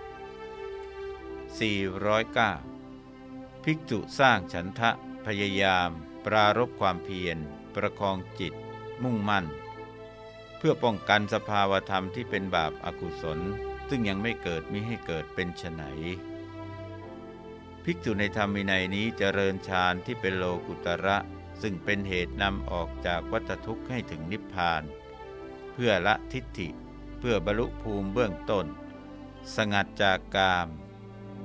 409 ภิกษุสร้างฉันทะพยายาม ปรารบความเพียร ประคองจิต มุ่งมั่น เพื่อป้องกันสภาวธรรมที่เป็นบาปอากุศล ซึ่งยังไม่เกิดมิให้เกิดเป็นไฉนภิกษุในธรรมินัยนี้เจริญฌานที่เป็นโลกุตระ ซึ่งเป็นเหตุนำออกจากวัฏทุกข์ให้ถึงนิพพาน เพื่อละทิฏฐิ เพื่อบรรลุภูมิเบื้องต้น สงัดจากกาม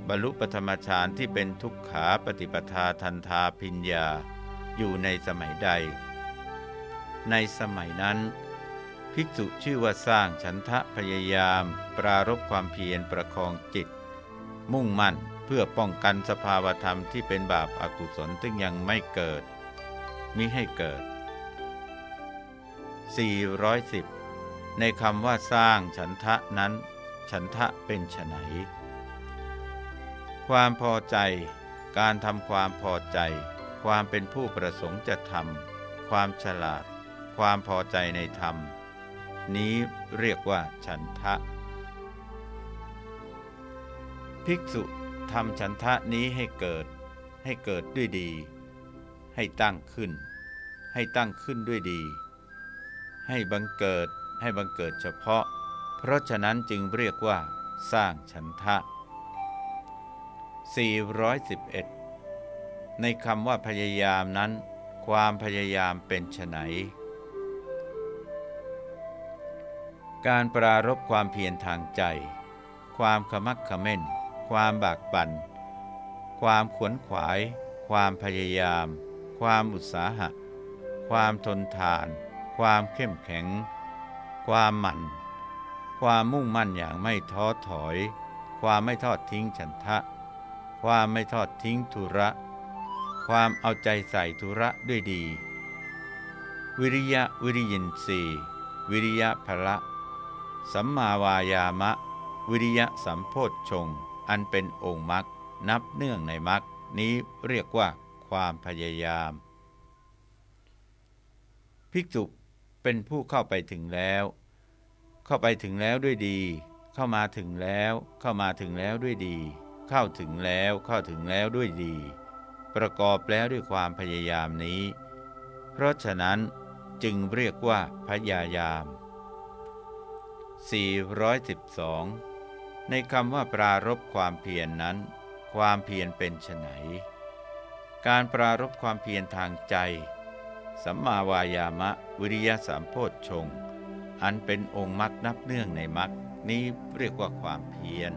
บรรลุปธรรมฌานที่เป็นทุกขาปฏิปทาทันทาพิญญา อยู่ในสมัยใด ในสมัยนั้น ภิกษุชื่อว่าสร้างฉันทะพยายาม ปรารบความเพียรประคองจิต มุ่งมั่นเพื่อป้องกันสภาวธรรมที่เป็นบาปอากุศลซึ่งยังไม่เกิด มิให้เกิด 410 ในคำว่าสร้างฉันทะนั้น ฉันทะเป็นไฉนความพอใจ การทำความพอใจ ความเป็นผู้ประสงค์จะทำความฉลาด ความพอใจในธรรม นี้เรียกว่าฉันทะ ภิกษุทำฉันทะนี้ให้เกิด ให้เกิดด้วยดี ให้ตั้งขึ้น ให้ตั้งขึ้นด้วยดี ให้บังเกิดให้บังเกิดเฉพาะ เพราะฉะนั้นจึงเรียกว่า สร้างฉันทะ 411 ในคำว่าพยายามนั้น ความพยายามเป็นไฉน การปรารบความเพียรทางใจ ความขมักขม้น ความบากบัน่น ความขวนขวาย ความพยายาม ความอุตสาหะ ความทนทาน ความเข้มแข็ง ความหมั่น ความมุ่งมั่นอย่างไม่ท้อถอย ความไม่ทอดทิ้งฉันทะ ความไม่ทอดทิ้งธุระ ความเอาใจใส่ธุระด้วยดี วิริยะวิริยินสีวิริยะพละ สัมมาวายามะ วิริยะสัมโพธชงอันเป็นองค์มรรคนับเนื่องในมรรคนี้เรียกว่าความพยายาม ภิกษุเป็นผู้เข้าไปถึงแล้ว เข้าไปถึงแล้วด้วยดี เข้ามาถึงแล้ว เข้ามาถึงแล้วด้วยดี เข้าถึงแล้วเข้าถึงแล้วด้วยดี ประกอบแล้วด้วยความพยายามนี้ เพราะฉะนั้นจึงเรียกว่าพยายาม 412 ในคำว่าปรารบความเพียรนนั้น ความเพียรเป็นไฉนการปรารบความเพียรทางใจ สัมมาวายามะ วิริยะสามโพชฌงอันเป็นองค์มรรคนับเนื่องในมรรคนี้เรียกว่าความเพียร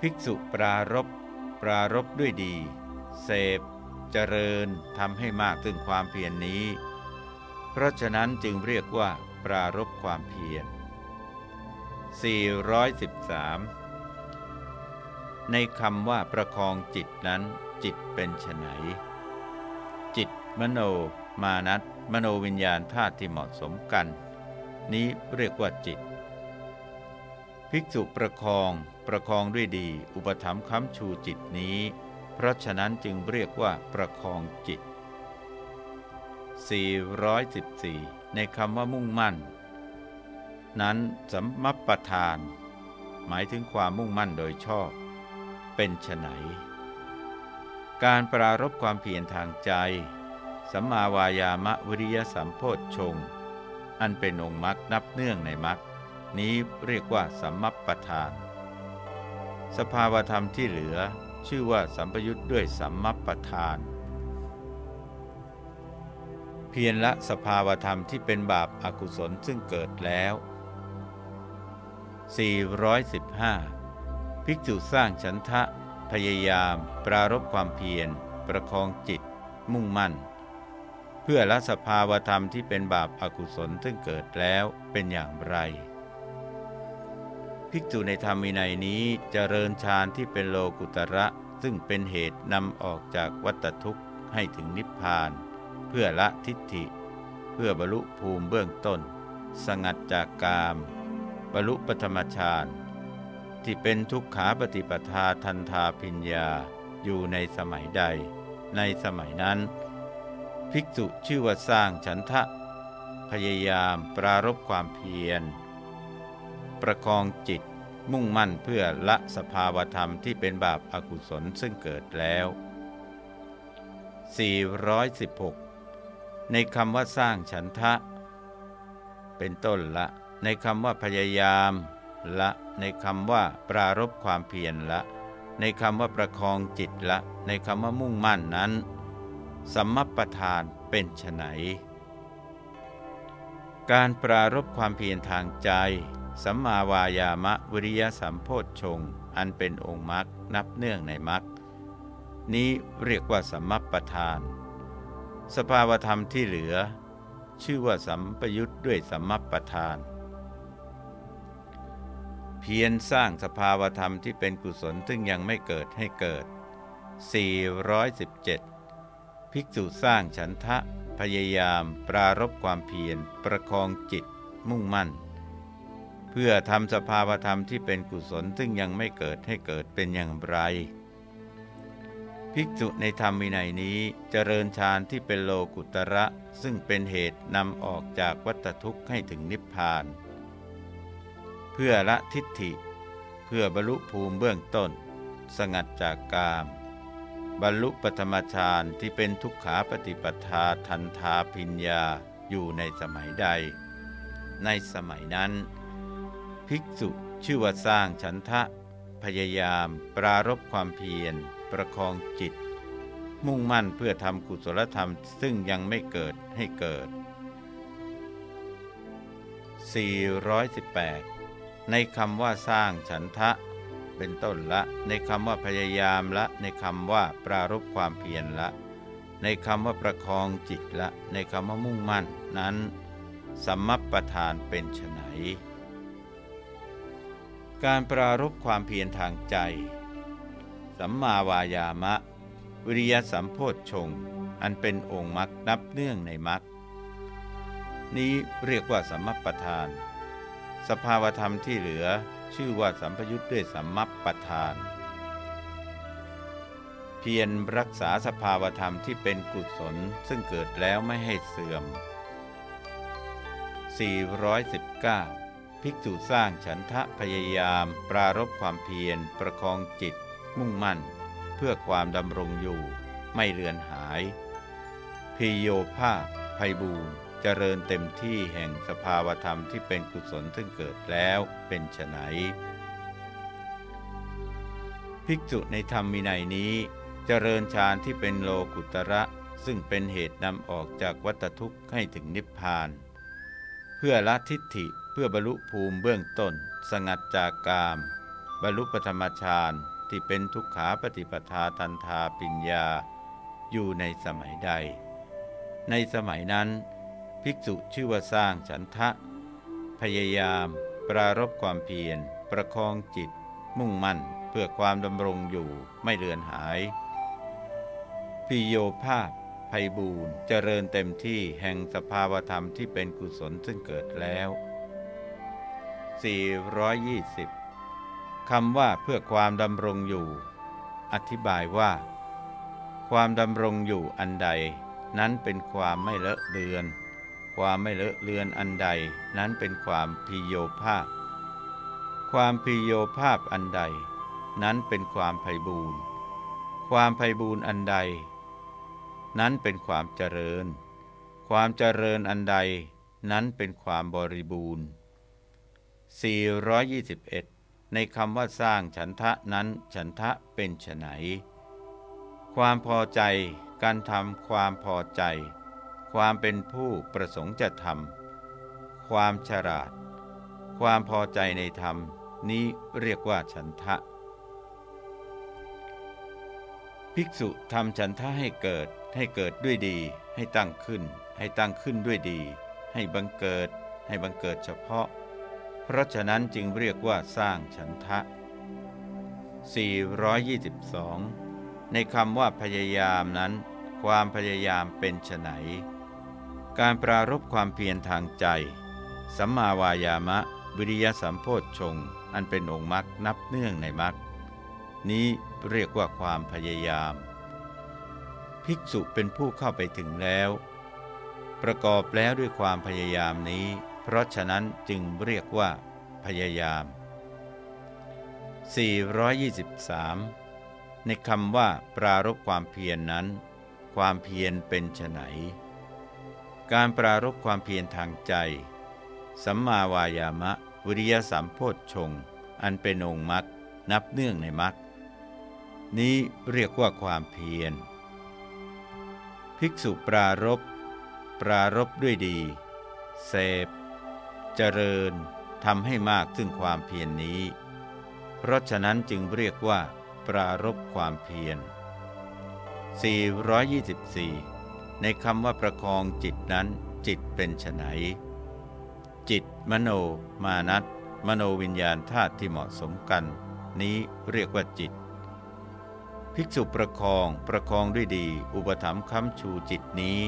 ภิกษุปรารบปรารบด้วยดี เสพ เจริญทำให้มากถึงความเพียรนนี้ เพราะฉะนั้นจึงเรียกว่า ปรารบความเพียร 413 ในคำว่าประคองจิตนั้นจิตเป็นไฉนจิตมโนมานัตมโนวิญญาณธาตุที่เหมาะสมกัน นี้เรียกว่าจิต ภิกษุประคองประคองด้วยดี อุปถัมภ์ค้ำชูจิตนี้ เพราะฉะนั้นจึงเรียกว่าประคองจิต 414 ในคำว่ามุ่งมั่น นั้นสัมมัปปทาน หมายถึงความมุ่งมั่นโดยชอบ เป็นไฉนการปรารบความเพียรทางใจ สัมมาวายามะวิริยสัมโพธชงอันเป็นองค์มรรคนับเนื่องในมรรคนี้เรียกว่าสัมมัปปทาน สภาวธรรมที่เหลือชื่อว่าสัมปยุทธ์ด้วยสัมมัปปทาน เพียรละสภาวธรรมที่เป็นบาปอากุศลซึ่งเกิดแล้ว 415 ภิกษุสร้างฉันทะ พยายาม ปรารบความเพียร ประคองจิต มุ่งมั่น เพื่อละสภาวธรรมที่เป็นบาปอากุศลซึ่งเกิดแล้วเป็นอย่างไร ภิกษุในธรรมินัยนี้จเจริญฌานที่เป็นโลกุตระซึ่งเป็นเหตุนำออกจากวัฏทุกข์ให้ถึงนิพพาน เพื่อละทิฏฐิ เพื่อบรรลุภูมิเบื้องต้น สงัดจากกาม บรรลุปธรรมฌานที่เป็นทุกขาปฏิปทาทันทาพิญญาอยู่ในสมัยใด ในสมัยนั้น ภิกษุชื่อว่าสร้างฉันทะ พยายามปรารบความเพียร ประคองจิตมุ่งมั่นเพื่อละสภาวธรรมที่เป็นบาปอากุศลซึ่งเกิดแล้ว 416 ในคำว่าสร้างฉันทะ เป็นต้นละ ในคำว่าพยายามละ ในคำว่าปรารบความเพียรละ ในคำว่าประคองจิตละ ในคำว่ามุ่งมั่นนั้น สัมมปทานเป็นไฉนการปรารบความเพียรทางใจ สัมมาวายามะวิริยสัมโพชงอันเป็นองค์มรรคนับเนื่องในมรรคนี้เรียกว่าสัมมปทาน สภาวธรรมที่เหลือ ชื่อว่าสัมปยุทธ์ด้วยสัมมปทาน เพียรสร้างสภาวธรรมที่เป็นกุศลซึ่งยังไม่เกิดให้เกิด 417 ภิกษุสร้างฉันทะพยายามปรารบความเพียรประคองจิตมุ่งมั่น เพื่อทำสภาวธรรมที่เป็นกุศลซึ่งยังไม่เกิดให้เกิดเป็นอย่างไร ภิกษุในธรรมวินัยนี้เจริญฌานที่เป็นโลกุตระ ซึ่งเป็นเหตุนำออกจากวัฏทุกข์ให้ถึงนิพพาน เพื่อละทิฏฐิ เพื่อบรรลุภูมิเบื้องต้น สงัดจากกาม บรรลุปธรรมฌานที่เป็นทุกขาปฏิปทาทันทาพิญญาอยู่ในสมัยใด ในสมัยนั้น ภิกษุชื่อว่าสร้างฉันทะ พยายามปรารบความเพียร ประคองจิต มุ่งมั่นเพื่อทำกุศลธรรมซึ่งยังไม่เกิดให้เกิด 418 ในคำว่าสร้างฉันทะ เป็นต้นละ ในคำว่าพยายามละ ในคำว่าปรารบความเพียรละ ในคำว่าประคองจิตละ ในคำว่ามุ่งมั่นนั้นสัมมัปประธานเป็นไฉนการปรารบความเพียรทางใจ สัมมาวายามะ วิริยสัมโพธชง อันเป็นองค์มรรคนับเนื่องในมรรคนี้เรียกว่าสัมมัปประธาน สภาวธรรมที่เหลือชื่อว่าสัมพยุทธ์ด้วยสัมมัปปทาน เพียรรักษาสภาวธรรมที่เป็นกุศลซึ่งเกิดแล้วไม่ให้เสื่อม 419 ภิกษุสร้างฉันทะพยายาม ปรารบความเพียรประคองจิต มุ่งมั่น เพื่อความดำรงอยู่ ไม่เลือนหายพิโยภาพภัยบูรเจริญเต็มที่แห่งสภาวธรรมที่เป็นกุศลซึ่งเกิดแล้วเป็นไฉนภิกษุในธรรมมินัยนี้ เจริญฌานที่เป็นโลกุตระ ซึ่งเป็นเหตุนำออกจากวัฏทุกข์ให้ถึงนิพพาน เพื่อละทิฏฐิเพื่อบรรลุภูมิเบื้องต้น สงัดจากกาม บรรลุปธรรมฌาน ที่เป็นทุกขาปฏิปทาตันทาปิญญา อยู่ในสมัยใด ในสมัยนั้น ภิกษุชื่อว่าสร้างฉันทะ พยายาม ปรารบความเพียร ประคองจิต มุ่งมั่นเพื่อความดำรงอยู่ไม่เลือนหายพิโยภาพภัยบูรเจริญเต็มที่แห่งสภาวธรรมที่เป็นกุศลซึ่งเกิดแล้ว 420 คำว่าเพื่อความดำรงอยู่ อธิบายว่า ความดำรงอยู่อันใด นั้นเป็นความไม่เลอะเลือน ความไม่เลอะเลือนอันใด นั้นเป็นความพิโยภาพ ความพิโยภาพอันใด นั้นเป็นความไพบูรณ์ความไพบูรณ์อันใด นั้นเป็นความเจริญ ความเจริญอันใด นั้นเป็นความบริบูรณ์421 ในคำว่าสร้างฉันทะนั้นฉันทะเป็นไนความพอใจการทำความพอใจ ความเป็นผู้ประสงค์จะทำความฉลาด ความพอใจในธรรม นี้เรียกว่าฉันทะ ภิกษุทำฉันทะให้เกิดให้เกิดด้วยดี ให้ตั้งขึ้น ให้ตั้งขึ้นด้วยดี ให้บังเกิด ให้บังเกิดเฉพาะ เพราะฉะนั้นจึงเรียกว่าสร้างฉันทะ 422 ในคำว่าพยายามนั้น ความพยายามเป็นไฉนการปรารบความเพียรทางใจ สัมมาวายามะ วิริยสัมโพธชงอันเป็นองค์มรรคนับเนื่องในมรรคนี้เรียกว่าความพยายาม ภิกษุเป็นผู้เข้าไปถึงแล้ว ประกอบแล้วด้วยความพยายามนี้ ราะฉะนั้นจึงเรียกว่า พยายาม 423 ในคำว่า ปรารบความเพียรนนั้น ความเพียรเป็นไฉนการปรารบความเพียรทางใจ สัมมาวายามะ วิริยสัมโพธชงอันเป็นองค์มรรคนับเนื่องในมรรคนี้เรียกว่าความเพียร ภิกษุปรารบปรารบด้วยดี เสพ เจริญทำให้มากซึ่งความเพียรนนี้ เพราะฉะนั้นจึงเรียกว่า ปรารบความเพียร 424 ในคำว่าประคองจิตนั้นจิตเป็นไฉนจิต มโน มานัตมโนวิญญาณธาตุที่เหมาะสมกัน นี้เรียกว่าจิต ภิกษุประคองประคองด้วยดี อุปถัมภ์ค้ำชูจิตนี้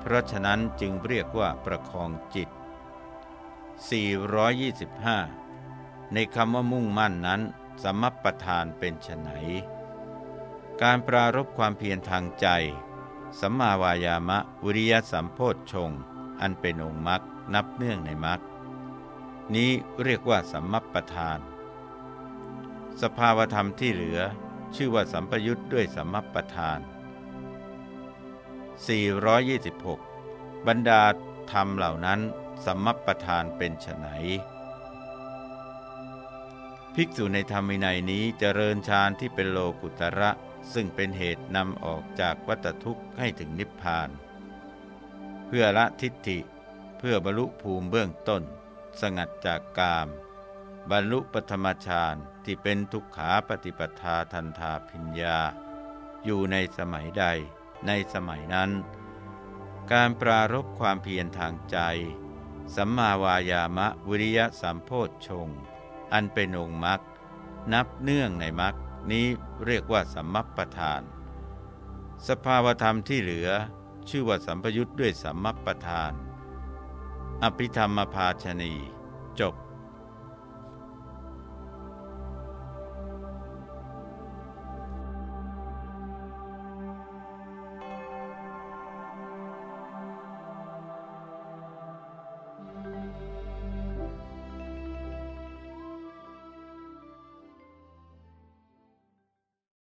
เพราะฉะนั้นจึงเรียกว่าประคองจิต 425 ในคำว่ามุ่งมั่นนั้นสมัปปทานเป็นไฉนการปรารบความเพียรทางใจ สัมมาวายามะวิริยสัมโพธชง อันเป็นองค์มรรคนับเนื่องในมรรคนี้เรียกว่าสัมมัปปทาน สภาวธรรมที่เหลือชื่อว่าสัมปยุทธ์ด้วยสัมมัปทาน 426 บรรดาธรรมเหล่านั้น สัมมัปทานเป็นไฉนภิกษุในธรรมินัยนี้เจริญฌานที่เป็นโลกุตระ ซึ่งเป็นเหตุนำออกจากวัฏทุกข์ให้ถึงนิพพาน เพื่อละทิฏฐิ เพื่อบรรลุภูมิเบื้องต้น สงัดจากกาม บรรลุปธรรมฌานที่เป็นทุกขาปฏิปทาทันทาพิญญา อยู่ในสมัยใดในสมัยนั้น การปรารบความเพียรทางใจ สัมมาวายามะวิริยะสัมโพธชงอันเป็นองค์มรรคนับเนื่องในมรรคนี้เรียกว่าสัมมัปปทาน สภาวธรรมที่เหลือชื่อว่าสัมปยุทธ์ด้วยสัมมัปปทาน อภิธรรมภาชนี จบ